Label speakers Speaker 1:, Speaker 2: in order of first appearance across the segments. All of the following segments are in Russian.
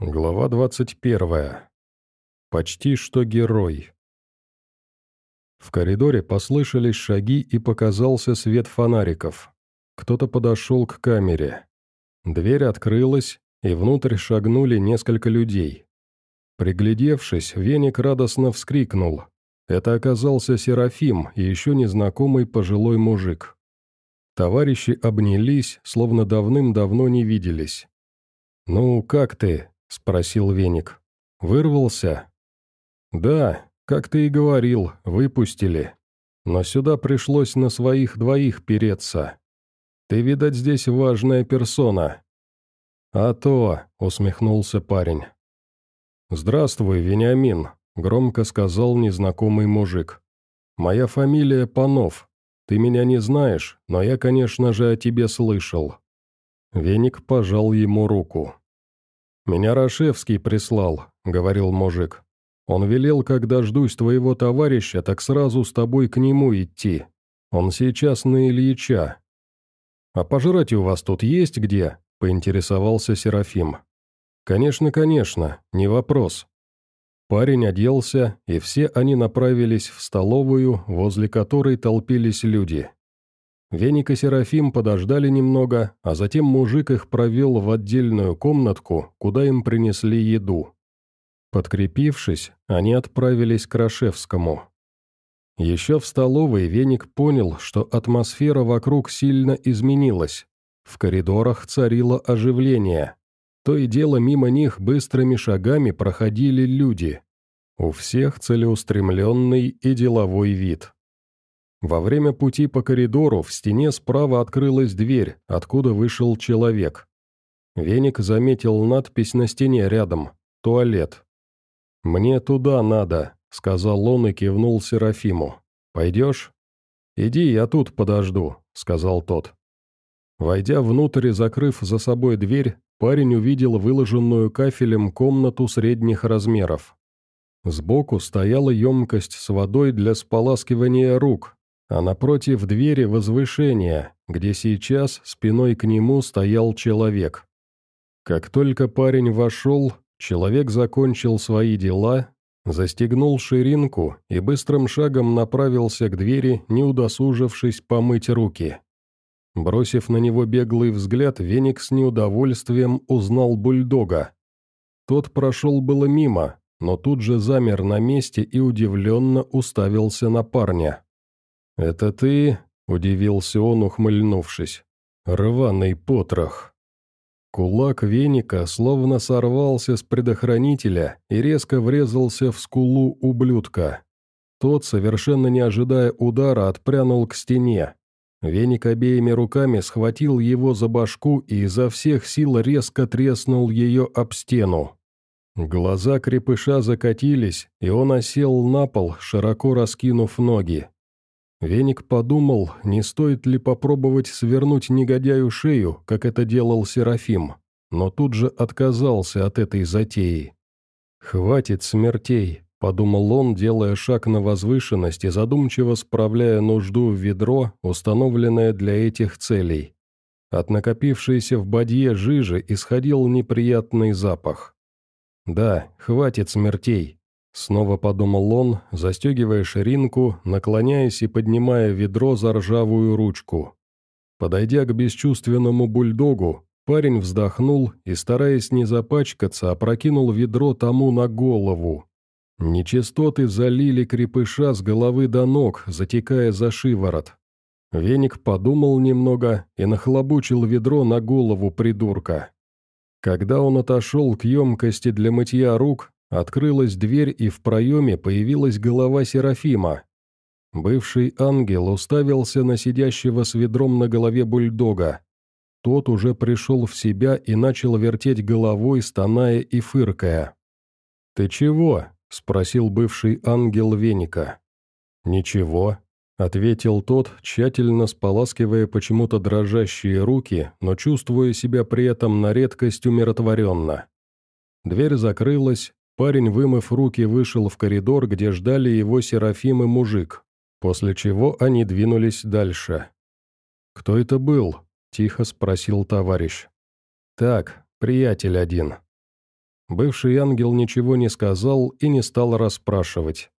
Speaker 1: Глава 21. Почти что герой. В коридоре послышались шаги и показался свет фонариков. Кто-то подошел к камере. Дверь открылась, и внутрь шагнули несколько людей. Приглядевшись, Веник радостно вскрикнул. Это оказался Серафим и еще незнакомый пожилой мужик. Товарищи обнялись, словно давным-давно не виделись. «Ну, как ты?» — спросил Веник. «Вырвался?» «Да, как ты и говорил, выпустили. Но сюда пришлось на своих двоих переться. Ты, видать, здесь важная персона». «А то», — усмехнулся парень. «Здравствуй, Вениамин», — громко сказал незнакомый мужик. «Моя фамилия Панов. Ты меня не знаешь, но я, конечно же, о тебе слышал». Веник пожал ему руку. «Меня Рашевский прислал», — говорил мужик. «Он велел, когда ждусь твоего товарища, так сразу с тобой к нему идти. Он сейчас на Ильича». «А пожрать у вас тут есть где?» — поинтересовался Серафим. «Конечно, конечно, не вопрос». Парень оделся, и все они направились в столовую, возле которой толпились люди. Веник и Серафим подождали немного, а затем мужик их провел в отдельную комнатку, куда им принесли еду. Подкрепившись, они отправились к Рашевскому. Еще в столовой Веник понял, что атмосфера вокруг сильно изменилась. В коридорах царило оживление. То и дело мимо них быстрыми шагами проходили люди. У всех целеустремленный и деловой вид. Во время пути по коридору в стене справа открылась дверь, откуда вышел человек. Веник заметил надпись на стене рядом «Туалет». «Мне туда надо», — сказал он и кивнул Серафиму. «Пойдешь?» «Иди, я тут подожду», — сказал тот. Войдя внутрь и закрыв за собой дверь, парень увидел выложенную кафелем комнату средних размеров. Сбоку стояла емкость с водой для споласкивания рук, а напротив двери возвышение, где сейчас спиной к нему стоял человек. Как только парень вошел, человек закончил свои дела, застегнул ширинку и быстрым шагом направился к двери, не удосужившись помыть руки. Бросив на него беглый взгляд, Веник с неудовольствием узнал бульдога. Тот прошел было мимо, но тут же замер на месте и удивленно уставился на парня. «Это ты?» — удивился он, ухмыльнувшись. «Рваный потрох». Кулак веника словно сорвался с предохранителя и резко врезался в скулу ублюдка. Тот, совершенно не ожидая удара, отпрянул к стене. Веник обеими руками схватил его за башку и изо всех сил резко треснул ее об стену. Глаза крепыша закатились, и он осел на пол, широко раскинув ноги. Веник подумал, не стоит ли попробовать свернуть негодяю шею, как это делал Серафим, но тут же отказался от этой затеи. «Хватит смертей», — подумал он, делая шаг на возвышенность и задумчиво справляя нужду в ведро, установленное для этих целей. От накопившейся в бадье жижи исходил неприятный запах. «Да, хватит смертей», Снова подумал он, застегивая ширинку, наклоняясь и поднимая ведро за ржавую ручку. Подойдя к бесчувственному бульдогу, парень вздохнул и, стараясь не запачкаться, опрокинул ведро тому на голову. Нечистоты залили крепыша с головы до ног, затекая за шиворот. Веник подумал немного и нахлобучил ведро на голову придурка. Когда он отошел к емкости для мытья рук, Открылась дверь, и в проеме появилась голова Серафима. Бывший ангел уставился на сидящего с ведром на голове бульдога. Тот уже пришел в себя и начал вертеть головой, стоная и фыркая. «Ты чего?» — спросил бывший ангел веника. «Ничего», — ответил тот, тщательно споласкивая почему-то дрожащие руки, но чувствуя себя при этом на редкость умиротворенно. Дверь закрылась, Парень, вымыв руки, вышел в коридор, где ждали его Серафим и мужик, после чего они двинулись дальше. «Кто это был?» – тихо спросил товарищ. «Так, приятель один». Бывший ангел ничего не сказал и не стал расспрашивать.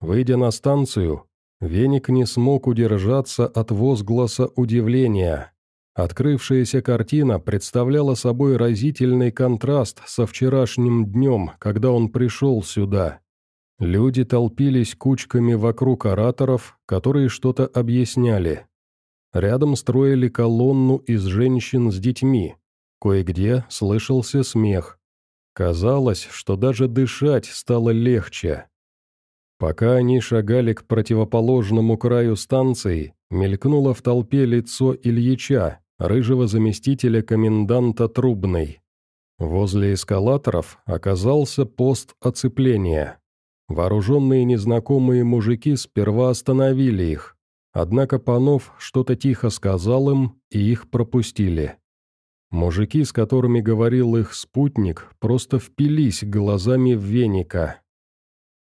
Speaker 1: Выйдя на станцию, Веник не смог удержаться от возгласа удивления. Открывшаяся картина представляла собой разительный контраст со вчерашним днем, когда он пришел сюда. Люди толпились кучками вокруг ораторов, которые что-то объясняли. Рядом строили колонну из женщин с детьми. Кое-где слышался смех. Казалось, что даже дышать стало легче. Пока они шагали к противоположному краю станции, мелькнуло в толпе лицо Ильича, рыжего заместителя коменданта Трубной. Возле эскалаторов оказался пост оцепления. Вооруженные незнакомые мужики сперва остановили их, однако Панов что-то тихо сказал им, и их пропустили. Мужики, с которыми говорил их спутник, просто впились глазами в веника.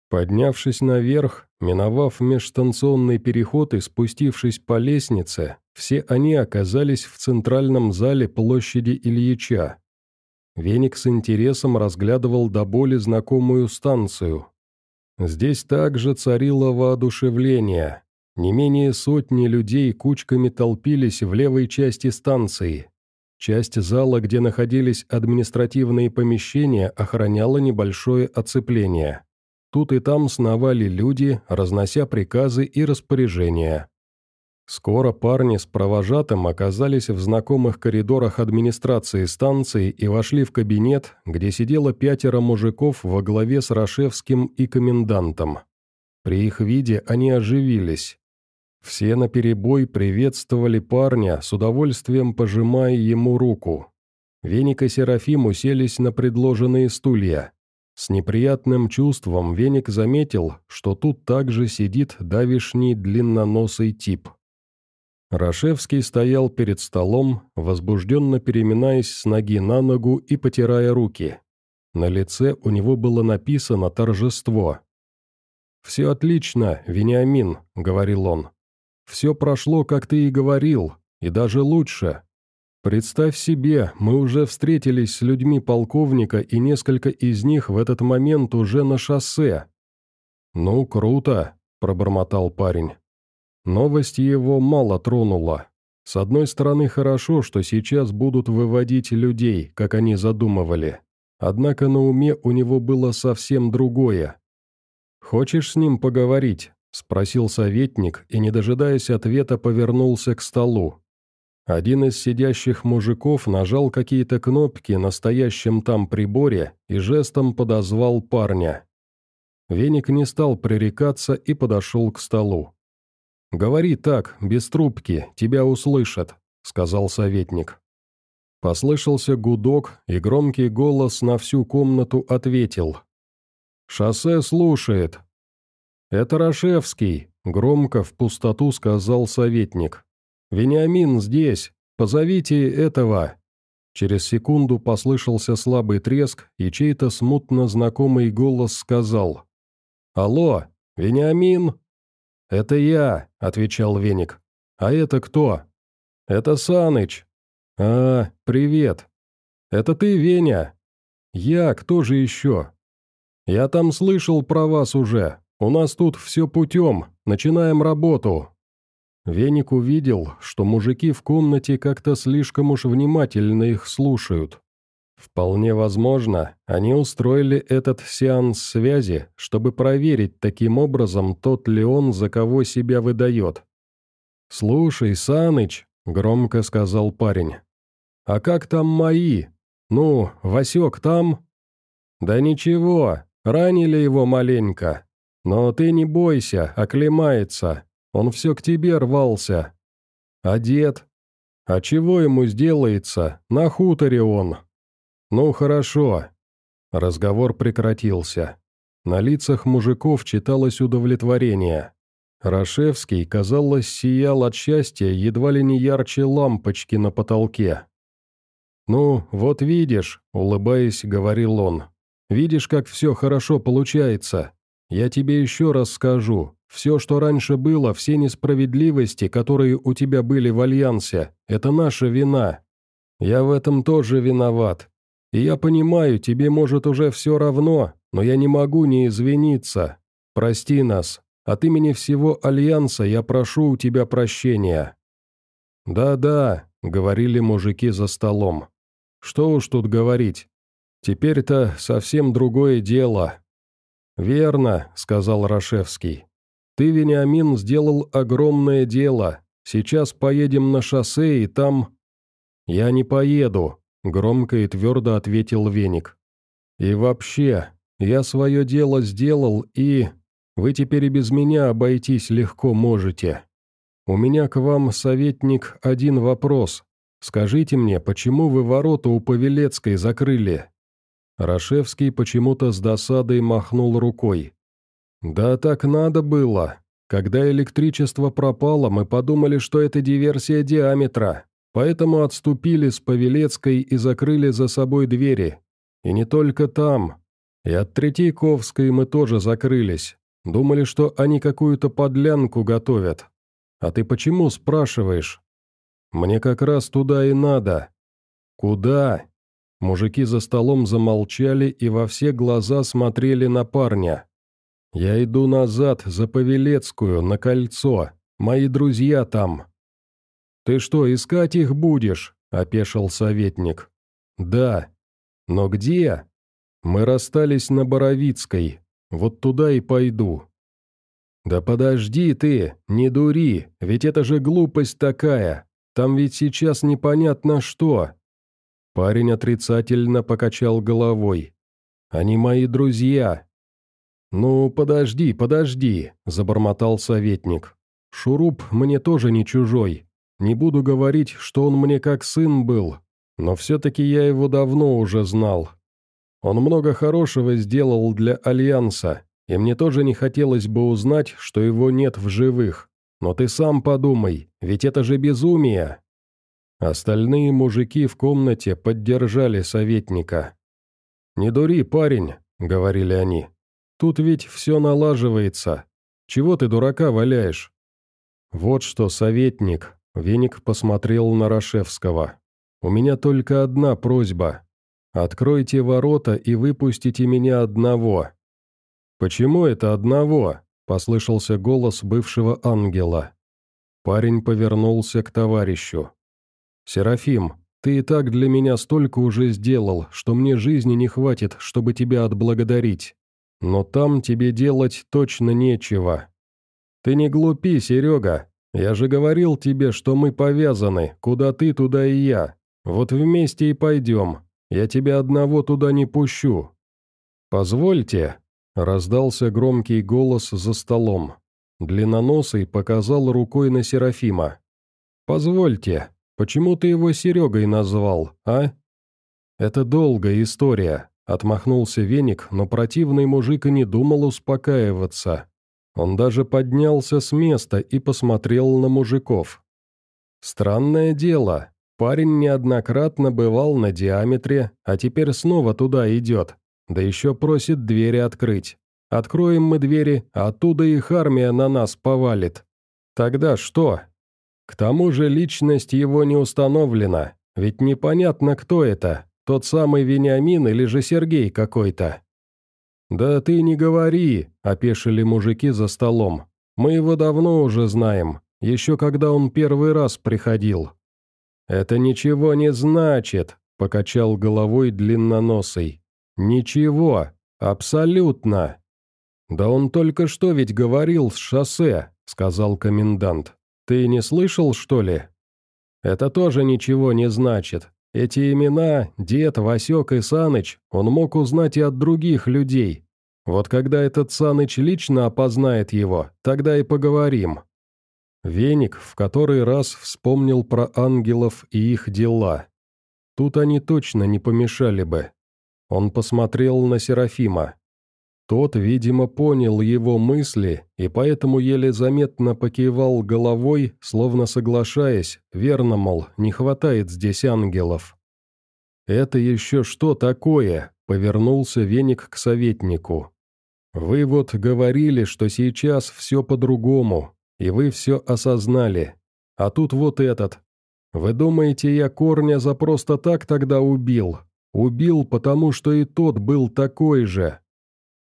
Speaker 1: Поднявшись наверх, миновав межстанционный переход и спустившись по лестнице, все они оказались в центральном зале площади Ильича. Веник с интересом разглядывал до боли знакомую станцию, Здесь также царило воодушевление. Не менее сотни людей кучками толпились в левой части станции. Часть зала, где находились административные помещения, охраняла небольшое оцепление. Тут и там сновали люди, разнося приказы и распоряжения. Скоро парни с провожатым оказались в знакомых коридорах администрации станции и вошли в кабинет, где сидело пятеро мужиков во главе с Рашевским и комендантом. При их виде они оживились. Все наперебой приветствовали парня, с удовольствием пожимая ему руку. Веник и Серафим уселись на предложенные стулья. С неприятным чувством Веник заметил, что тут также сидит давишний длинноносый тип. Рашевский стоял перед столом, возбужденно переминаясь с ноги на ногу и потирая руки. На лице у него было написано торжество. «Все отлично, Вениамин», — говорил он. «Все прошло, как ты и говорил, и даже лучше. Представь себе, мы уже встретились с людьми полковника, и несколько из них в этот момент уже на шоссе». «Ну, круто», — пробормотал парень. Новость его мало тронула. С одной стороны, хорошо, что сейчас будут выводить людей, как они задумывали. Однако на уме у него было совсем другое. «Хочешь с ним поговорить?» – спросил советник и, не дожидаясь ответа, повернулся к столу. Один из сидящих мужиков нажал какие-то кнопки на стоящем там приборе и жестом подозвал парня. Веник не стал пререкаться и подошел к столу. «Говори так, без трубки, тебя услышат», — сказал советник. Послышался гудок, и громкий голос на всю комнату ответил. «Шоссе слушает». «Это Рашевский», — громко в пустоту сказал советник. «Вениамин здесь, позовите этого». Через секунду послышался слабый треск, и чей-то смутно знакомый голос сказал. «Алло, Вениамин?» «Это я», — отвечал Веник. «А это кто?» «Это Саныч». «А, привет. Это ты, Веня?» «Я, кто же еще?» «Я там слышал про вас уже. У нас тут все путем. Начинаем работу». Веник увидел, что мужики в комнате как-то слишком уж внимательно их слушают. Вполне возможно, они устроили этот сеанс связи, чтобы проверить таким образом, тот ли он, за кого себя выдает. «Слушай, Саныч», — громко сказал парень, — «а как там мои? Ну, Васек там?» «Да ничего, ранили его маленько. Но ты не бойся, оклемается. Он все к тебе рвался. А дед? А чего ему сделается? На хуторе он». «Ну, хорошо». Разговор прекратился. На лицах мужиков читалось удовлетворение. Рашевский, казалось, сиял от счастья едва ли не ярче лампочки на потолке. «Ну, вот видишь», — улыбаясь, говорил он, — «видишь, как все хорошо получается. Я тебе еще раз скажу, все, что раньше было, все несправедливости, которые у тебя были в Альянсе, это наша вина. Я в этом тоже виноват, И я понимаю, тебе, может, уже все равно, но я не могу не извиниться. Прости нас. От имени всего Альянса я прошу у тебя прощения». «Да-да», — говорили мужики за столом. «Что уж тут говорить. Теперь-то совсем другое дело». «Верно», — сказал Рашевский. «Ты, Вениамин, сделал огромное дело. Сейчас поедем на шоссе, и там...» «Я не поеду», — громко и твердо ответил Веник. «И вообще, я свое дело сделал, и... Вы теперь и без меня обойтись легко можете. У меня к вам, советник, один вопрос. Скажите мне, почему вы ворота у Павелецкой закрыли?» Рашевский почему-то с досадой махнул рукой. «Да так надо было. Когда электричество пропало, мы подумали, что это диверсия диаметра, поэтому отступили с Павелецкой и закрыли за собой двери. И не только там. И от Третьяковской мы тоже закрылись. Думали, что они какую-то подлянку готовят. А ты почему спрашиваешь? Мне как раз туда и надо. Куда? Мужики за столом замолчали и во все глаза смотрели на парня. «Я иду назад, за Павелецкую, на кольцо. Мои друзья там». «Ты что, искать их будешь?» – опешил советник. «Да. Но где?» «Мы расстались на Боровицкой. Вот туда и пойду». «Да подожди ты, не дури, ведь это же глупость такая. Там ведь сейчас непонятно что». Парень отрицательно покачал головой. «Они мои друзья». «Ну, подожди, подожди», – забормотал советник. «Шуруп мне тоже не чужой. Не буду говорить, что он мне как сын был, но все-таки я его давно уже знал. Он много хорошего сделал для Альянса, и мне тоже не хотелось бы узнать, что его нет в живых. Но ты сам подумай, ведь это же безумие!» Остальные мужики в комнате поддержали советника. «Не дури, парень», — говорили они. «Тут ведь все налаживается. Чего ты дурака валяешь?» «Вот что, советник», — Веник посмотрел на Рашевского. «У меня только одна просьба. Откройте ворота и выпустите меня одного. «Почему это одного?» – послышался голос бывшего ангела. Парень повернулся к товарищу. «Серафим, ты и так для меня столько уже сделал, что мне жизни не хватит, чтобы тебя отблагодарить. Но там тебе делать точно нечего. Ты не глупи, Серега. Я же говорил тебе, что мы повязаны, куда ты, туда и я. Вот вместе и пойдем. Я тебя одного туда не пущу. Позвольте, Раздался громкий голос за столом. Длинноносый показал рукой на Серафима. «Позвольте, почему ты его Серегой назвал, а?» «Это долгая история», — отмахнулся веник, но противный мужик и не думал успокаиваться. Он даже поднялся с места и посмотрел на мужиков. «Странное дело. Парень неоднократно бывал на диаметре, а теперь снова туда идет. Да еще просит двери открыть. Откроем мы двери, а оттуда их армия на нас повалит. Тогда что? К тому же личность его не установлена, ведь непонятно, кто это, тот самый Вениамин или же Сергей какой-то. «Да ты не говори», — опешили мужики за столом. «Мы его давно уже знаем, еще когда он первый раз приходил». «Это ничего не значит», — покачал головой длинноносый. «Ничего, абсолютно!» «Да он только что ведь говорил с шоссе», — сказал комендант. «Ты не слышал, что ли?» «Это тоже ничего не значит. Эти имена, дед, Васек и Саныч, он мог узнать и от других людей. Вот когда этот Саныч лично опознает его, тогда и поговорим». Веник в который раз вспомнил про ангелов и их дела. Тут они точно не помешали бы. Он посмотрел на Серафима. Тот, видимо, понял его мысли и поэтому еле заметно покивал головой, словно соглашаясь, верно, мол, не хватает здесь ангелов. «Это еще что такое?» — повернулся веник к советнику. «Вы вот говорили, что сейчас все по-другому, и вы все осознали. А тут вот этот. Вы думаете, я корня за просто так тогда убил? Убил, потому что и тот был такой же.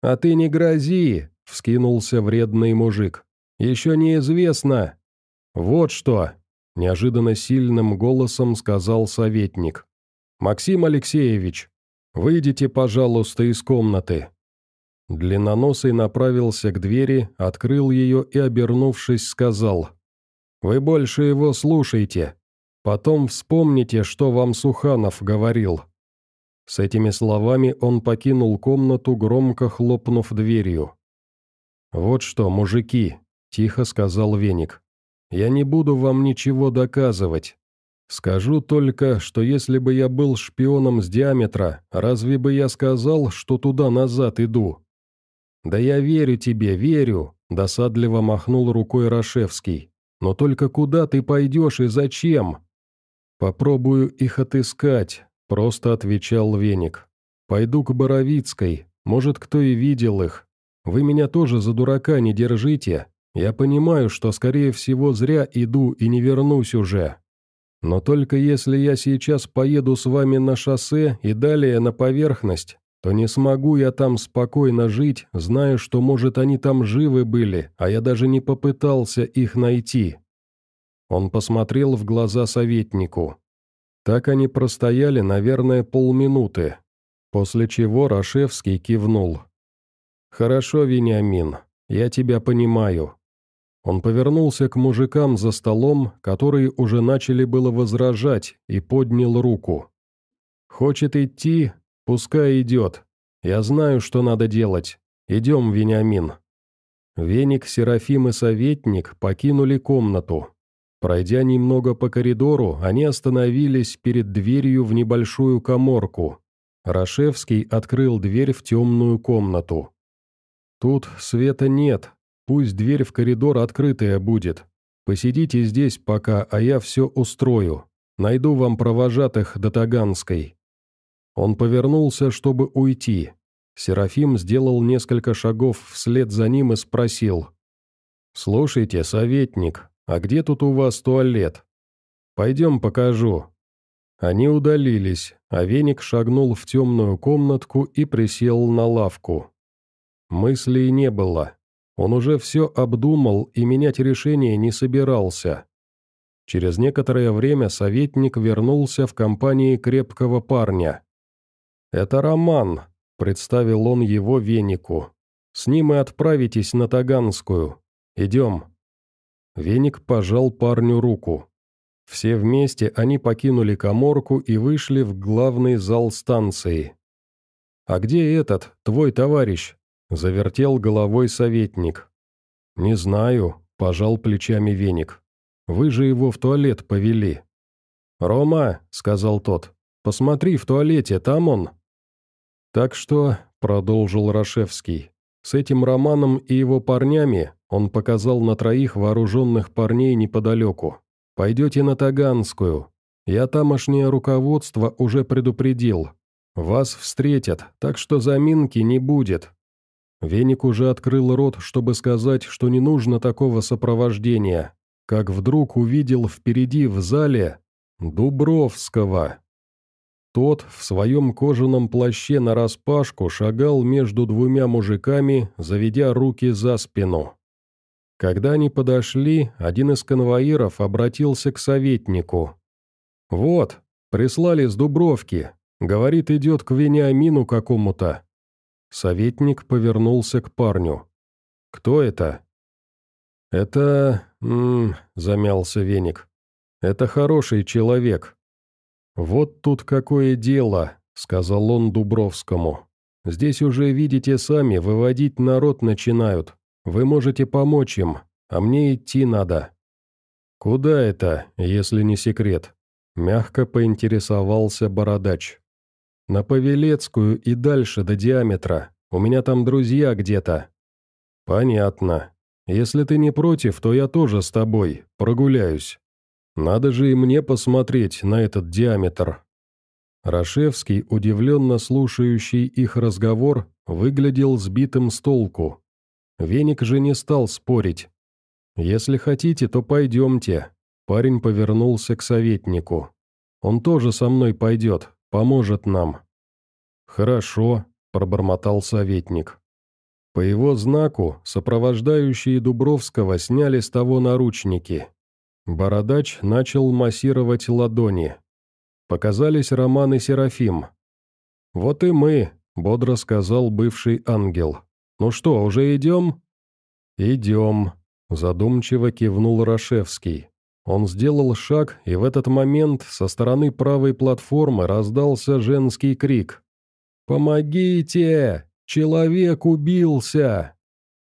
Speaker 1: «А ты не грози!» — вскинулся вредный мужик. «Еще неизвестно!» «Вот что!» — неожиданно сильным голосом сказал советник. «Максим Алексеевич, выйдите, пожалуйста, из комнаты». Длинноносый направился к двери, открыл ее и, обернувшись, сказал. «Вы больше его слушайте. Потом вспомните, что вам Суханов говорил». С этими словами он покинул комнату, громко хлопнув дверью. «Вот что, мужики», — тихо сказал Веник, — «я не буду вам ничего доказывать. Скажу только, что если бы я был шпионом с диаметра, разве бы я сказал, что туда-назад иду?» «Да я верю тебе, верю», — досадливо махнул рукой Рашевский. «Но только куда ты пойдешь и зачем?» «Попробую их отыскать», — просто отвечал Веник. «Пойду к Боровицкой, может, кто и видел их. Вы меня тоже за дурака не держите. Я понимаю, что, скорее всего, зря иду и не вернусь уже. Но только если я сейчас поеду с вами на шоссе и далее на поверхность, то не смогу я там спокойно жить, зная, что, может, они там живы были, а я даже не попытался их найти». Он посмотрел в глаза советнику. Так они простояли, наверное, полминуты, после чего Рашевский кивнул. «Хорошо, Вениамин, я тебя понимаю». Он повернулся к мужикам за столом, которые уже начали было возражать, и поднял руку. «Хочет идти? Пускай идет. Я знаю, что надо делать. Идем, Вениамин». Веник, Серафим и Советник покинули комнату. Пройдя немного по коридору, они остановились перед дверью в небольшую коморку. Рашевский открыл дверь в темную комнату. «Тут света нет, пусть дверь в коридор открытая будет. Посидите здесь пока, а я все устрою. Найду вам провожатых до Таганской». Он повернулся, чтобы уйти. Серафим сделал несколько шагов вслед за ним и спросил. «Слушайте, советник, «А где тут у вас туалет?» «Пойдем покажу». Они удалились, а веник шагнул в темную комнатку и присел на лавку. Мыслей не было. Он уже все обдумал и менять решение не собирался. Через некоторое время советник вернулся в компании крепкого парня. «Это Роман», — представил он его венику. «С ним и отправитесь на Таганскую. Идем». Веник пожал парню руку. Все вместе они покинули коморку и вышли в главный зал станции. «А где этот, твой товарищ?» – завертел головой советник. «Не знаю», – пожал плечами веник. «Вы же его в туалет повели». «Рома», – сказал тот, – «посмотри в туалете, там он». «Так что», – продолжил Рашевский, – «с этим Романом и его парнями он показал на троих вооруженных парней неподалеку. «Пойдете на Таганскую. Я тамошнее руководство уже предупредил. Вас встретят, так что заминки не будет». Веник уже открыл рот, чтобы сказать, что не нужно такого сопровождения, как вдруг увидел впереди в зале Дубровского. Тот в своем кожаном плаще нараспашку шагал между двумя мужиками, заведя руки за спину. Когда они подошли, один из конвоиров обратился к советнику. «Вот, прислали с Дубровки. Говорит, идет к Вениамину какому-то». Советник повернулся к парню. «Кто это?» «Это...» замялся Веник. «Это хороший человек». «Вот тут какое дело», — сказал он Дубровскому. «Здесь уже, видите сами, выводить народ начинают. Вы можете помочь им, а мне идти надо». «Куда это, если не секрет?» – мягко поинтересовался Бородач. «На Павелецкую и дальше до диаметра. У меня там друзья где-то». «Понятно. Если ты не против, то я тоже с тобой, прогуляюсь. Надо же и мне посмотреть на этот диаметр». Рашевский, удивленно слушающий их разговор, выглядел сбитым с толку. Веник же не стал спорить. «Если хотите, то пойдемте». Парень повернулся к советнику. «Он тоже со мной пойдет, поможет нам. «Хорошо», — пробормотал советник. По его знаку сопровождающие Дубровского сняли с того наручники. Бородач начал массировать ладони. Показались Роман и Серафим. «Вот и мы», — бодро сказал бывший ангел. «Ну что, уже идем?» «Идем», — задумчиво кивнул Рашевский. Он сделал шаг, и в этот момент со стороны правой платформы раздался женский крик. «Помогите! Человек убился!»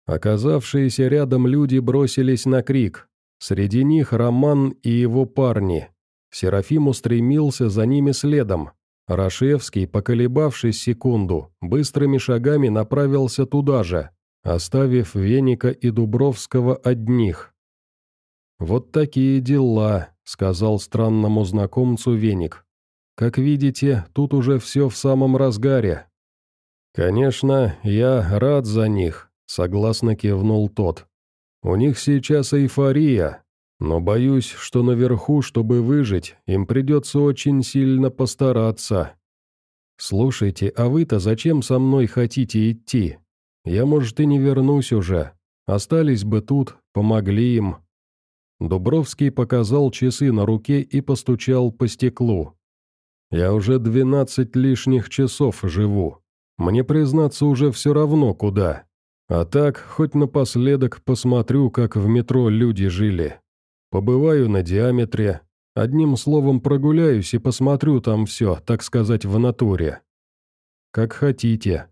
Speaker 1: Оказавшиеся рядом люди бросились на крик. Среди них Роман и его парни. Серафим устремился за ними следом. Рашевский, поколебавшись секунду, быстрыми шагами направился туда же, оставив Веника и Дубровского одних. «Вот такие дела», — сказал странному знакомцу Веник. Как видите, тут уже все в самом разгаре». «Конечно, я рад за них», — согласно кивнул тот. «У них сейчас эйфория, но боюсь, что наверху, чтобы выжить, им придется очень сильно постараться». «Слушайте, а вы-то зачем со мной хотите идти? Я, может, и не вернусь уже. Остались бы тут, помогли им». Дубровский показал часы на руке и постучал по стеклу. Я уже двенадцать лишних часов живу. Мне, признаться, уже все равно куда. А так, хоть напоследок посмотрю, как в метро люди жили. Побываю на диаметре. Одним словом, прогуляюсь и посмотрю там все, так сказать, в натуре. Как хотите.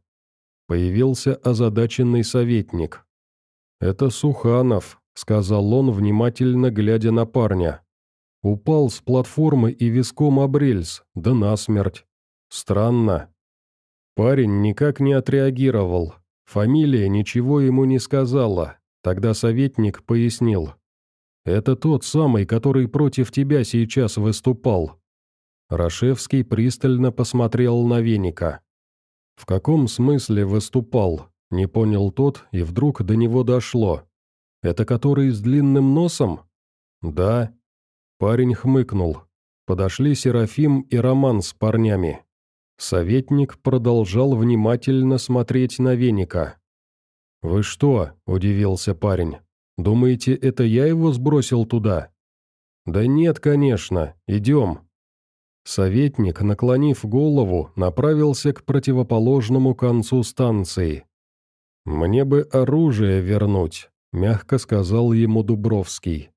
Speaker 1: Появился озадаченный советник. «Это Суханов», — сказал он, внимательно глядя на парня. Упал с платформы и виском об рельс, да насмерть. Странно. Парень никак не отреагировал. Фамилия ничего ему не сказала. Тогда советник пояснил. «Это тот самый, который против тебя сейчас выступал». Рашевский пристально посмотрел на веника. «В каком смысле выступал?» – не понял тот, и вдруг до него дошло. «Это который с длинным носом?» «Да», Парень хмыкнул. Подошли Серафим и Роман с парнями. Советник продолжал внимательно смотреть на веника. «Вы что?» – удивился парень. «Думаете, это я его сбросил туда?» «Да нет, конечно. Идем». Советник, наклонив голову, направился к противоположному концу станции. «Мне бы оружие вернуть», – мягко сказал ему Дубровский.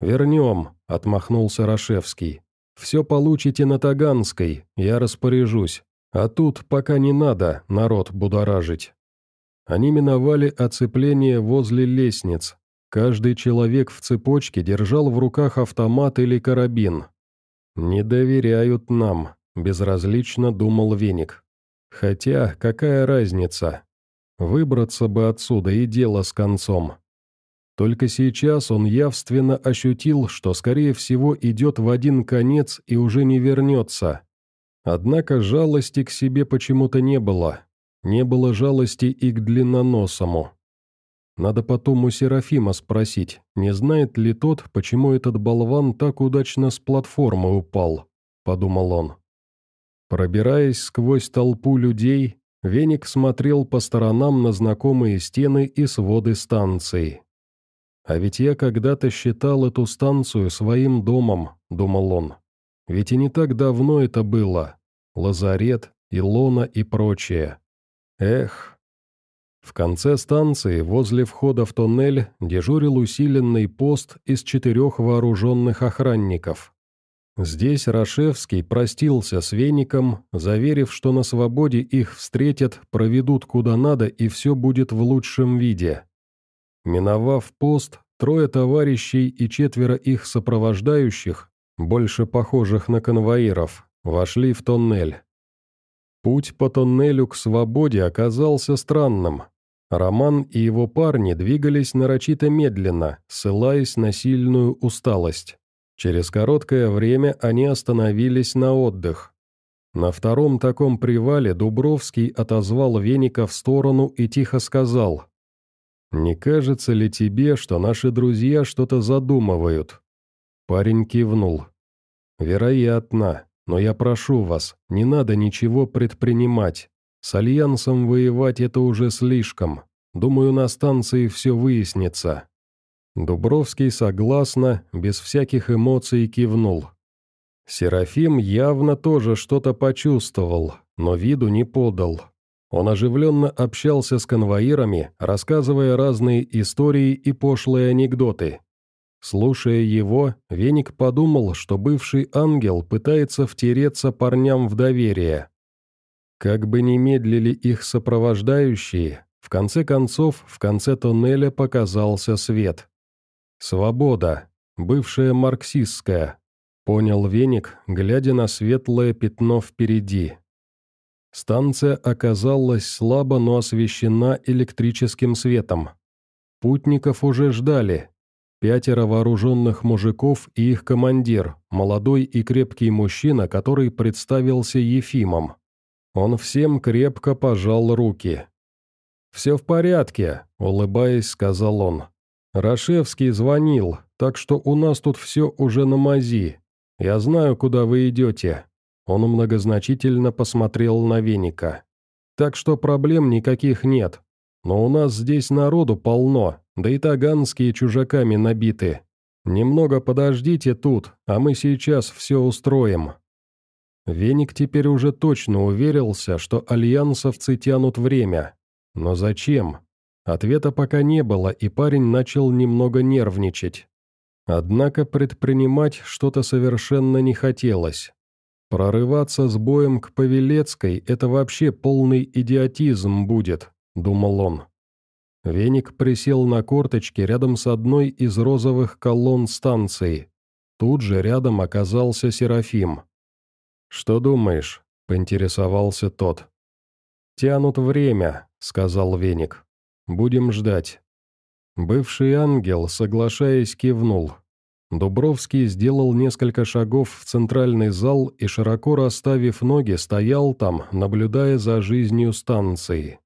Speaker 1: «Вернем», — отмахнулся Рашевский. «Все получите на Таганской, я распоряжусь. А тут пока не надо народ будоражить». Они миновали оцепление возле лестниц. Каждый человек в цепочке держал в руках автомат или карабин. «Не доверяют нам», — безразлично думал Веник. «Хотя, какая разница? Выбраться бы отсюда и дело с концом». Только сейчас он явственно ощутил, что, скорее всего, идет в один конец и уже не вернется. Однако жалости к себе почему-то не было. Не было жалости и к длинноносому. Надо потом у Серафима спросить, не знает ли тот, почему этот болван так удачно с платформы упал, подумал он. Пробираясь сквозь толпу людей, Веник смотрел по сторонам на знакомые стены и своды станции. «А ведь я когда-то считал эту станцию своим домом», — думал он. «Ведь и не так давно это было. Лазарет, Илона и прочее. Эх». В конце станции, возле входа в тоннель, дежурил усиленный пост из четырех вооруженных охранников. Здесь Рашевский простился с Веником, заверив, что на свободе их встретят, проведут куда надо и все будет в лучшем виде. Миновав пост, трое товарищей и четверо их сопровождающих, больше похожих на конвоиров, вошли в тоннель. Путь по тоннелю к свободе оказался странным. Роман и его парни двигались нарочито медленно, ссылаясь на сильную усталость. Через короткое время они остановились на отдых. На втором таком привале Дубровский отозвал веника в сторону и тихо сказал «Не кажется ли тебе, что наши друзья что-то задумывают?» Парень кивнул. «Вероятно. но я прошу вас, не надо ничего предпринимать. С Альянсом воевать это уже слишком. Думаю, на станции все выяснится». Дубровский согласно, без всяких эмоций кивнул. Серафим явно тоже что-то почувствовал, но виду не подал. Он оживленно общался с конвоирами, рассказывая разные истории и пошлые анекдоты. Слушая его, Веник подумал, что бывший ангел пытается втереться парням в доверие. Как бы ни медлили их сопровождающие, в конце концов, в конце тоннеля показался свет. «Свобода, бывшая марксистская», — понял Веник, глядя на светлое пятно впереди. Станция оказалась слабо, но освещена электрическим светом. Путников уже ждали. Пятеро вооруженных мужиков и их командир, молодой и крепкий мужчина, который представился Ефимом. Он всем крепко пожал руки. «Все в порядке», — улыбаясь, сказал он. «Рашевский звонил, так что у нас тут все уже на мази. Я знаю, куда вы идете. Он многозначительно посмотрел на веника. «Так что проблем никаких нет. Но у нас здесь народу полно, да и таганские чужаками набиты. Немного подождите тут, а мы сейчас все устроим». Веник теперь уже точно уверился, что альянсовцы тянут время. Но зачем? Ответа пока не было, и парень начал немного нервничать. Однако предпринимать что-то совершенно не хотелось. «Прорываться с боем к Павелецкой – это вообще полный идиотизм будет», – думал он. Веник присел на корточки рядом с одной из розовых колонн станции. Тут же рядом оказался Серафим. «Что думаешь?» – поинтересовался тот. «Тянут время», – сказал Веник. «Будем ждать». Бывший ангел, соглашаясь, кивнул. Дубровский сделал несколько шагов в центральный зал и, широко расставив ноги, стоял там, наблюдая за жизнью станции.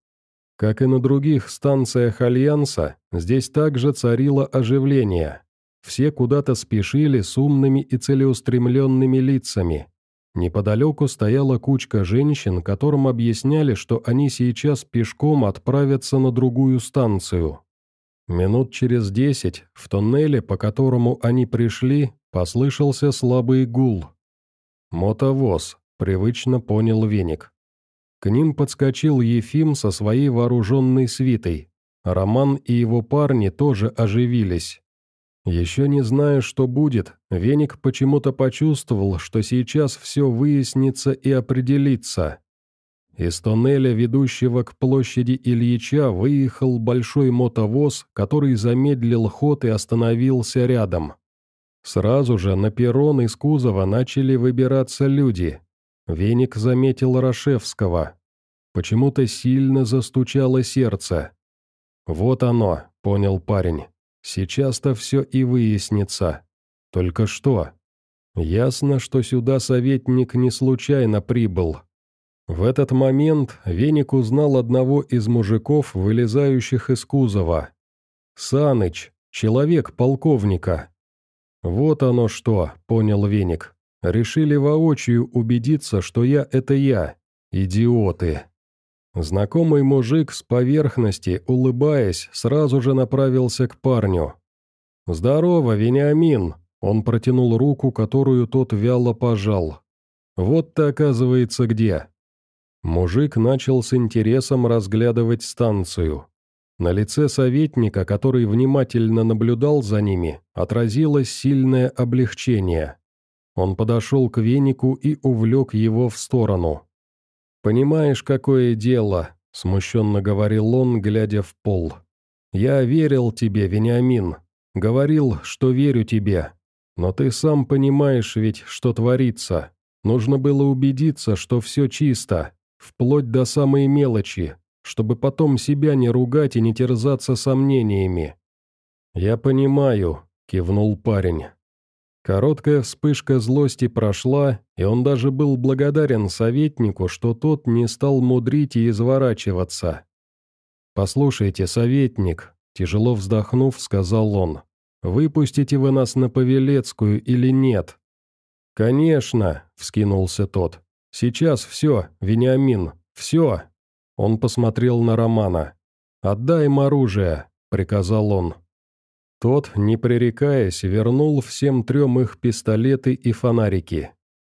Speaker 1: Как и на других станциях Альянса, здесь также царило оживление. Все куда-то спешили с умными и целеустремленными лицами. Неподалеку стояла кучка женщин, которым объясняли, что они сейчас пешком отправятся на другую станцию. Минут через десять в тоннеле, по которому они пришли, послышался слабый гул. «Мотовоз», — привычно понял Веник. К ним подскочил Ефим со своей вооруженной свитой. Роман и его парни тоже оживились. Еще не зная, что будет, Веник почему-то почувствовал, что сейчас все выяснится и определится. Из тоннеля, ведущего к площади Ильича, выехал большой мотовоз, который замедлил ход и остановился рядом. Сразу же на перрон из кузова начали выбираться люди. Веник заметил Рашевского. Почему-то сильно застучало сердце. «Вот оно», — понял парень. «Сейчас-то все и выяснится. Только что?» Ясно, что сюда советник не случайно прибыл. В этот момент Веник узнал одного из мужиков, вылезающих из кузова. «Саныч, человек полковника». «Вот оно что», — понял Веник. «Решили воочию убедиться, что я — это я. Идиоты». Знакомый мужик с поверхности, улыбаясь, сразу же направился к парню. «Здорово, Вениамин!» Он протянул руку, которую тот вяло пожал. «Вот ты, оказывается, где!» Мужик начал с интересом разглядывать станцию. На лице советника, который внимательно наблюдал за ними, отразилось сильное облегчение. Он подошел к венику и увлек его в сторону. «Понимаешь, какое дело?» – смущенно говорил он, глядя в пол. «Я верил тебе, Вениамин. Говорил, что верю тебе. Но ты сам понимаешь ведь, что творится. Нужно было убедиться, что все чисто, Вплоть до самой мелочи, чтобы потом себя не ругать и не терзаться сомнениями. «Я понимаю», — кивнул парень. Короткая вспышка злости прошла, и он даже был благодарен советнику, что тот не стал мудрить и изворачиваться. «Послушайте, советник», — тяжело вздохнув, сказал он, — «выпустите вы нас на Павелецкую или нет?» «Конечно», — вскинулся тот. «Сейчас все, Вениамин, все». Он посмотрел на Романа. «Отдай им оружие», — приказал он. Тот, не пререкаясь, вернул всем трем их пистолеты и фонарики.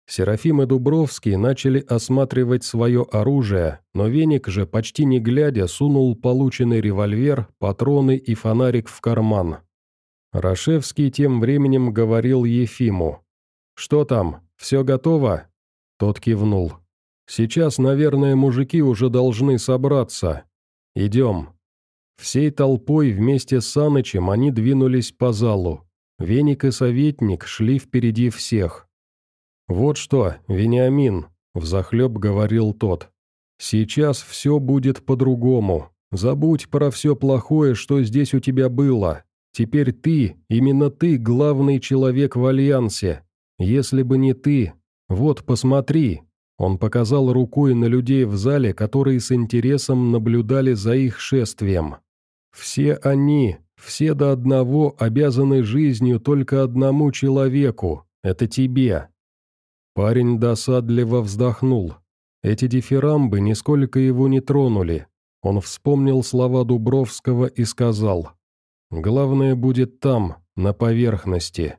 Speaker 1: Серафим и Дубровский начали осматривать свое оружие, но Веник же, почти не глядя, сунул полученный револьвер, патроны и фонарик в карман. Рашевский тем временем говорил Ефиму. «Что там? Все готово?» Тот кивнул. «Сейчас, наверное, мужики уже должны собраться. Идем». Всей толпой вместе с Санычем они двинулись по залу. Веник и советник шли впереди всех. «Вот что, Вениамин», — взахлеб говорил тот, — «сейчас все будет по-другому. Забудь про все плохое, что здесь у тебя было. Теперь ты, именно ты, главный человек в Альянсе. Если бы не ты... Вот, посмотри». Он показал рукой на людей в зале, которые с интересом наблюдали за их шествием. «Все они, все до одного обязаны жизнью только одному человеку. Это тебе. Парень досадливо вздохнул. Эти дифирамбы нисколько его не тронули. Он вспомнил слова Дубровского и сказал, «Главное будет там, на поверхности».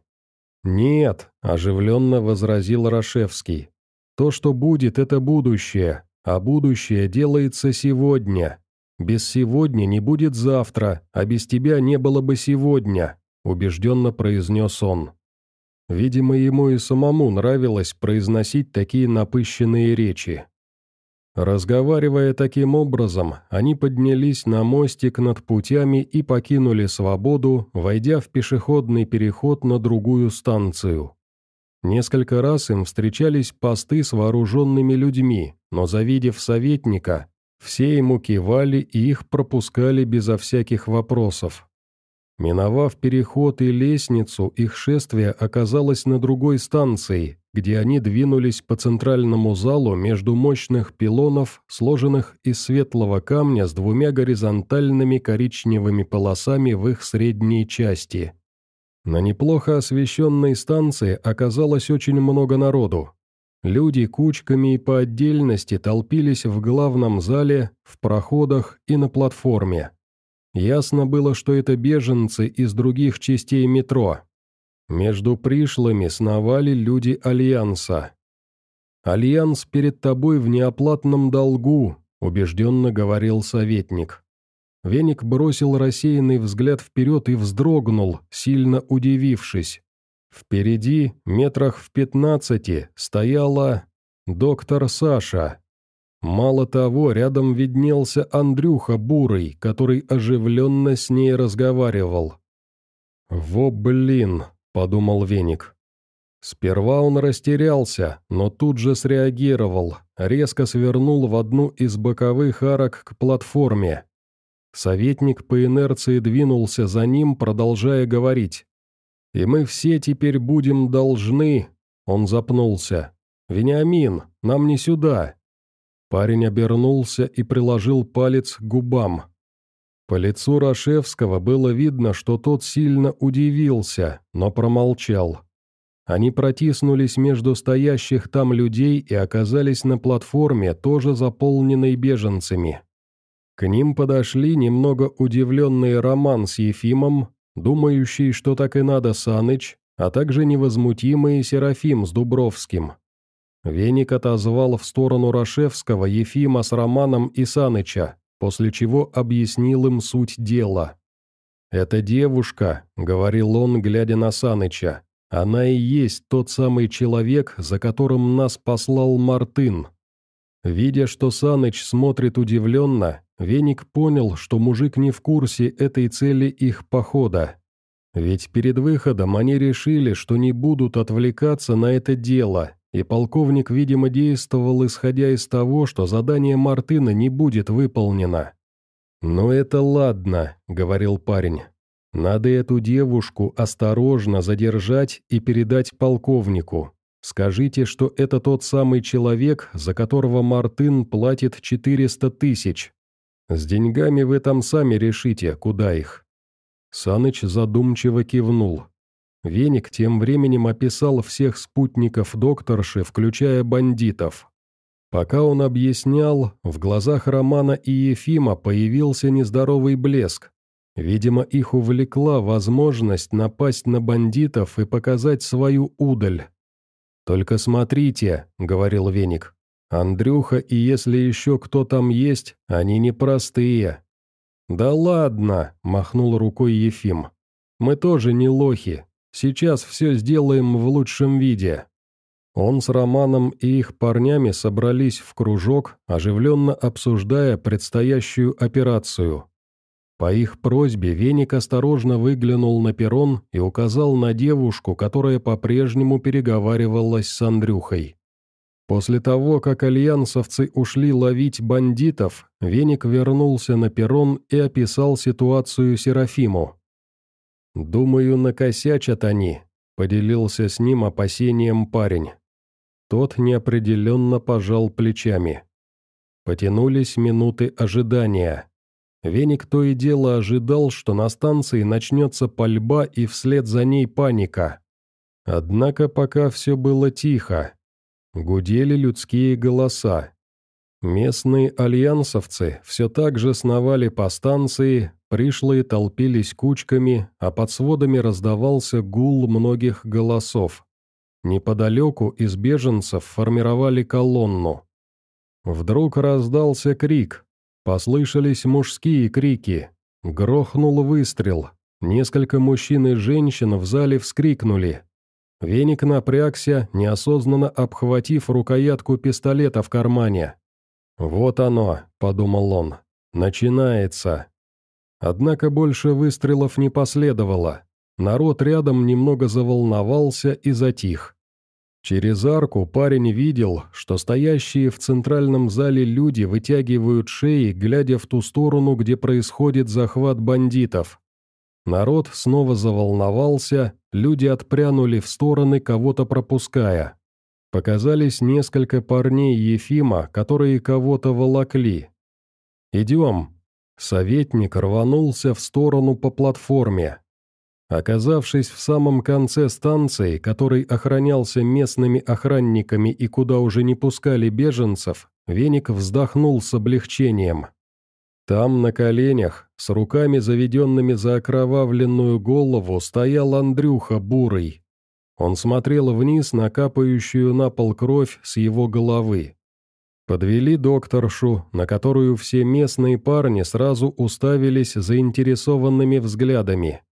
Speaker 1: «Нет», – оживленно возразил Рашевский. «То, что будет, это будущее, а будущее делается сегодня. Без сегодня не будет завтра, а без тебя не было бы сегодня», – убежденно произнес он. Видимо, ему и самому нравилось произносить такие напыщенные речи. Разговаривая таким образом, они поднялись на мостик над путями и покинули свободу, войдя в пешеходный переход на другую станцию. Несколько раз им встречались посты с вооруженными людьми, но завидев советника, все ему кивали и их пропускали безо всяких вопросов. Миновав переход и лестницу, их шествие оказалось на другой станции, где они двинулись по центральному залу между мощных пилонов, сложенных из светлого камня с двумя горизонтальными коричневыми полосами в их средней части. На неплохо освещенной станции оказалось очень много народу. Люди кучками и по отдельности толпились в главном зале, в проходах и на платформе. Ясно было, что это беженцы из других частей метро. Между пришлыми сновали люди Альянса. «Альянс перед тобой в неоплатном долгу», – убежденно говорил советник. Веник бросил рассеянный взгляд вперед и вздрогнул, сильно удивившись. Впереди, метрах в пятнадцати, стояла доктор Саша, Мало того, рядом виднелся Андрюха Бурый, который оживленно с ней разговаривал. «Во блин», — подумал Веник. Сперва он растерялся, но тут же среагировал, резко свернул в одну из боковых арок к платформе. Советник по инерции двинулся за ним, продолжая говорить. «И мы все теперь будем должны...» Он запнулся. «Вениамин, нам не сюда, Парень обернулся и приложил палец к губам. По лицу Рашевского было видно, что тот сильно удивился, но промолчал. Они протиснулись между стоящих там людей и оказались на платформе, тоже заполненной беженцами. К ним подошли немного удивленный Роман с Ефимом, думающий, что так и надо Саныч, а также невозмутимый Серафим с Дубровским. Веник отозвал в сторону Рашевского Ефима с Романом и Саныча, после чего объяснил им суть дела. «Эта девушка», — говорил он, глядя на Саныча, — «она и есть тот самый человек, за которым нас послал Мартын». Видя, что Саныч смотрит удивленно, Веник понял, что мужик не в курсе этой цели их похода. Ведь перед выходом они решили, что не будут отвлекаться на это дело, и полковник, видимо, действовал, исходя из того, что задание Мартына не будет выполнено. «Ну это ладно», — говорил парень. «Надо эту девушку осторожно задержать и передать полковнику. Скажите, что это тот самый человек, за которого Мартын платит 400 тысяч. С деньгами вы там сами решите, куда их». Саныч задумчиво кивнул. Веник тем временем описал всех спутников докторши, включая бандитов. Пока он объяснял, в глазах Романа и Ефима появился нездоровый блеск. Видимо, их увлекла возможность напасть на бандитов и показать свою удаль. «Только смотрите», — говорил Веник, — «Андрюха и если еще кто там есть, они непростые». «Да ладно», — махнул рукой Ефим. «Мы тоже не лохи. Сейчас все сделаем в лучшем виде». Он с Романом и их парнями собрались в кружок, оживленно обсуждая предстоящую операцию. По их просьбе Веник осторожно выглянул на перрон и указал на девушку, которая по-прежнему переговаривалась с Андрюхой. После того, как альянсовцы ушли ловить бандитов, Веник вернулся на перрон и описал ситуацию Серафиму. «Думаю, накосячат они», — поделился с ним опасением парень. Тот неопределенно пожал плечами. Потянулись минуты ожидания. Веник то и дело ожидал, что на станции начнется пальба и вслед за ней паника. Однако пока все было тихо. Гудели людские голоса. Местные альянсовцы все так же сновали по станции, пришлые толпились кучками, а под сводами раздавался гул многих голосов. Неподалеку из беженцев формировали колонну. Вдруг раздался крик, Послышались мужские крики. Грохнул выстрел. Несколько мужчин и женщин в зале вскрикнули. Веник напрягся, неосознанно обхватив рукоятку пистолета в кармане. «Вот оно», — подумал он, — «начинается». Однако больше выстрелов не последовало. Народ рядом немного заволновался и затих. Через арку парень видел, что стоящие в центральном зале люди вытягивают шеи, глядя в ту сторону, где происходит захват бандитов. Народ снова заволновался, люди отпрянули в стороны, кого-то пропуская. Показались несколько парней Ефима, которые кого-то волокли. «Идем». Советник рванулся в сторону по платформе. Оказавшись в самом конце станции, который охранялся местными охранниками и куда уже не пускали беженцев, Веник вздохнул с облегчением. Там, на коленях, с руками заведенными за окровавленную голову, стоял Андрюха Бурый. Он смотрел вниз на капающую на пол кровь с его головы. Подвели докторшу, на которую все местные парни сразу уставились заинтересованными взглядами.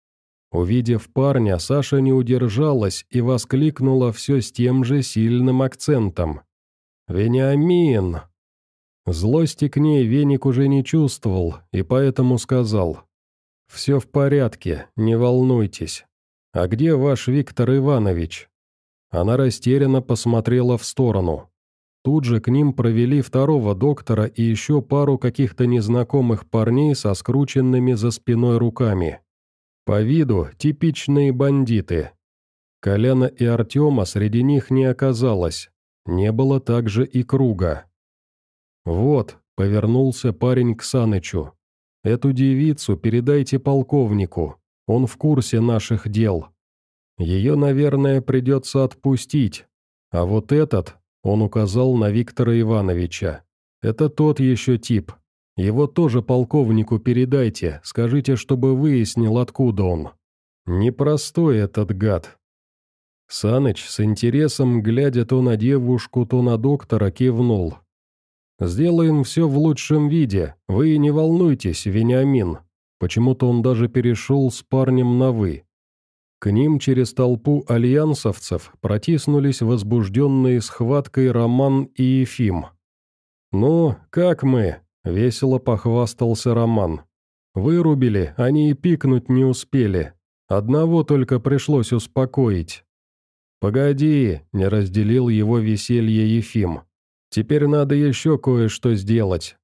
Speaker 1: Увидев парня, Саша не удержалась и воскликнула все с тем же сильным акцентом. «Вениамин!» Злости к ней Веник уже не чувствовал, и поэтому сказал. «Все в порядке, не волнуйтесь. А где ваш Виктор Иванович?» Она растерянно посмотрела в сторону. Тут же к ним провели второго доктора и еще пару каких-то незнакомых парней со скрученными за спиной руками. По виду типичные бандиты. Коляна и Артема среди них не оказалось, не было также и круга. «Вот», — повернулся парень к Санычу, — «эту девицу передайте полковнику, он в курсе наших дел. Ее, наверное, придется отпустить, а вот этот, — он указал на Виктора Ивановича, — это тот еще тип, его тоже полковнику передайте, скажите, чтобы выяснил, откуда он. Непростой этот гад». Саныч с интересом, глядя то на девушку, то на доктора, кивнул. «Сделаем все в лучшем виде, вы не волнуйтесь, Вениамин». Почему-то он даже перешел с парнем на «вы». К ним через толпу альянсовцев протиснулись возбужденные схваткой Роман и Ефим. «Ну, как мы?» — весело похвастался Роман. «Вырубили, они и пикнуть не успели. Одного только пришлось успокоить». «Погоди», — не разделил его веселье Ефим. «Теперь надо еще кое-что сделать».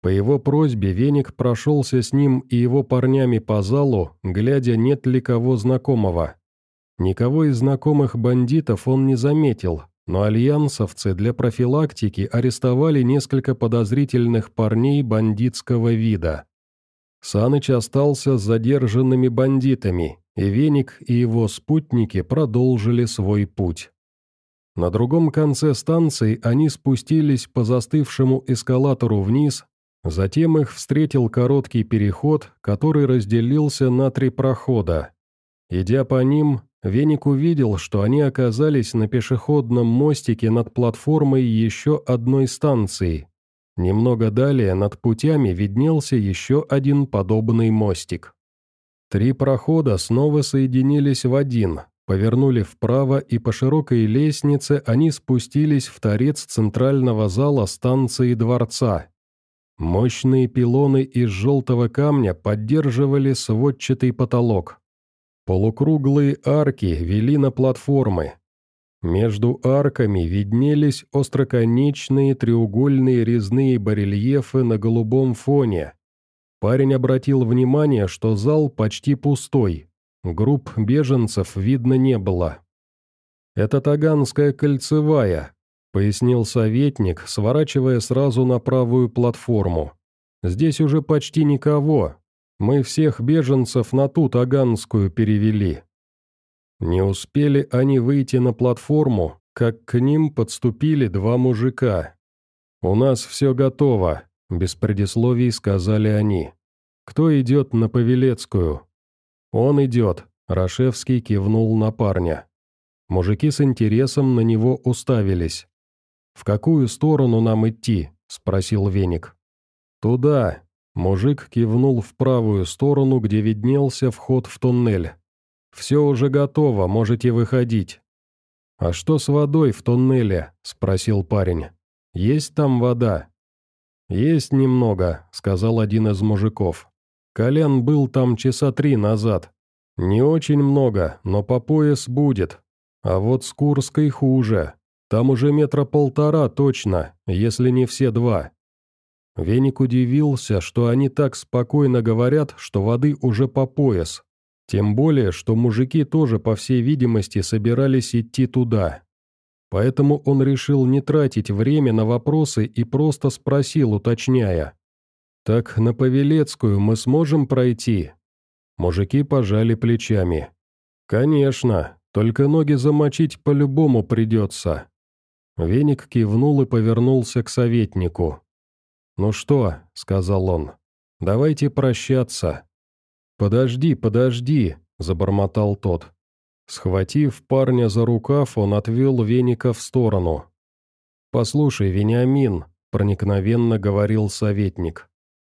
Speaker 1: По его просьбе Веник прошелся с ним и его парнями по залу, глядя, нет ли кого знакомого. Никого из знакомых бандитов он не заметил, но альянсовцы для профилактики арестовали несколько подозрительных парней бандитского вида. Саныч остался с задержанными бандитами, и Веник и его спутники продолжили свой путь. На другом конце станции они спустились по застывшему эскалатору вниз, затем их встретил короткий переход, который разделился на три прохода. Идя по ним, Веник увидел, что они оказались на пешеходном мостике над платформой еще одной станции. Немного далее над путями виднелся еще один подобный мостик. Три прохода снова соединились в один, повернули вправо и по широкой лестнице они спустились в торец центрального зала станции дворца. Мощные пилоны из желтого камня поддерживали сводчатый потолок. Полукруглые арки вели на платформы. Между арками виднелись остроконечные треугольные резные барельефы на голубом фоне. Парень обратил внимание, что зал почти пустой, групп беженцев видно не было. «Это Таганская кольцевая», — пояснил советник, сворачивая сразу на правую платформу. «Здесь уже почти никого, мы всех беженцев на ту Таганскую перевели». Не успели они выйти на платформу, как к ним подступили два мужика. «У нас все готово», — без предисловий сказали они. «Кто идет на Павелецкую?» «Он идет», — Рашевский кивнул на парня. Мужики с интересом на него уставились. «В какую сторону нам идти?» — спросил Веник. «Туда», Мужик кивнул в правую сторону, где виднелся вход в туннель. «Все уже готово, можете выходить». «А что с водой в туннеле?» – спросил парень. «Есть там вода?» «Есть немного», – сказал один из мужиков. «Колян был там часа три назад. Не очень много, но по пояс будет. А вот с Курской хуже. Там уже метра полтора точно, если не все два. Веник удивился, что они так спокойно говорят, что воды уже по пояс. Тем более, что мужики тоже, по всей видимости, собирались идти туда. Поэтому он решил не тратить время на вопросы и просто спросил, уточняя. «Так на Павелецкую мы сможем пройти?» Мужики пожали плечами. «Конечно, только ноги замочить по-любому придется». Веник кивнул и повернулся к советнику. «Ну что?» — сказал он. «Давайте прощаться». «Подожди, подожди», — забормотал тот. Схватив парня за рукав, он отвел веника в сторону. «Послушай, Вениамин», — проникновенно говорил советник,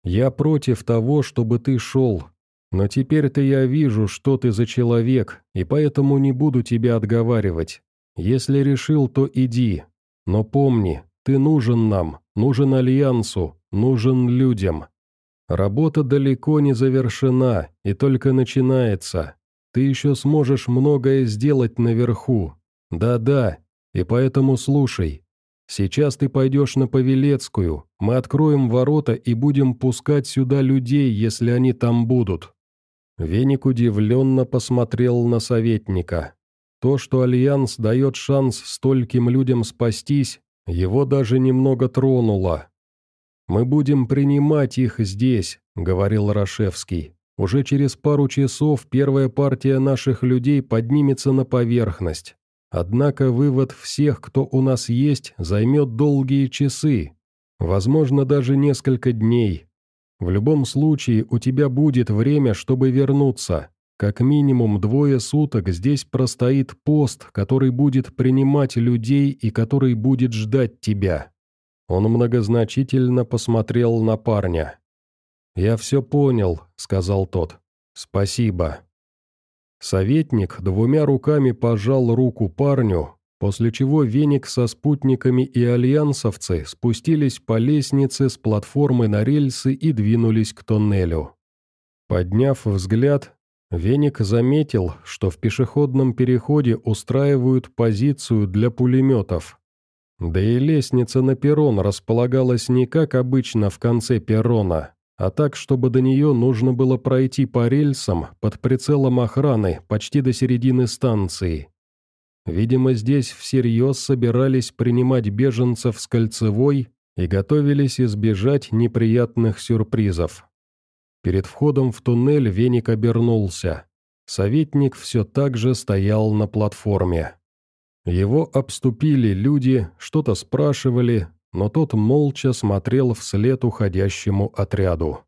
Speaker 1: «я против того, чтобы ты шел, но теперь-то я вижу, что ты за человек, и поэтому не буду тебя отговаривать. Если решил, то иди. Но помни, ты нужен нам, нужен Альянсу, нужен людям. Работа далеко не завершена и только начинается. Ты еще сможешь многое сделать наверху. Да-да, и поэтому слушай. Сейчас ты пойдешь на Павелецкую, мы откроем ворота и будем пускать сюда людей, если они там будут». Веник удивленно посмотрел на советника. То, что Альянс дает шанс стольким людям спастись, его даже немного тронуло. «Мы будем принимать их здесь», — говорил Рашевский. «Уже через пару часов первая партия наших людей поднимется на поверхность. Однако вывод всех, кто у нас есть, займет долгие часы. Возможно, даже несколько дней. В любом случае, у тебя будет время, чтобы вернуться. Как минимум двое суток здесь простоит пост, который будет принимать людей и который будет ждать тебя». Он многозначительно посмотрел на парня. «Я все понял», — сказал тот. «Спасибо». Советник двумя руками пожал руку парню, после чего веник со спутниками и альянсовцы спустились по лестнице с платформы на рельсы и двинулись к тоннелю. Подняв взгляд, Веник заметил, что в пешеходном переходе устраивают позицию для пулеметов. Да и лестница на перрон располагалась не как обычно в конце перрона, а так, чтобы до нее нужно было пройти по рельсам под прицелом охраны почти до середины станции. Видимо, здесь всерьез собирались принимать беженцев с кольцевой и готовились избежать неприятных сюрпризов. Перед входом в туннель веник обернулся. Советник все так же стоял на платформе. Его обступили люди, что-то спрашивали, но тот молча смотрел вслед уходящему отряду.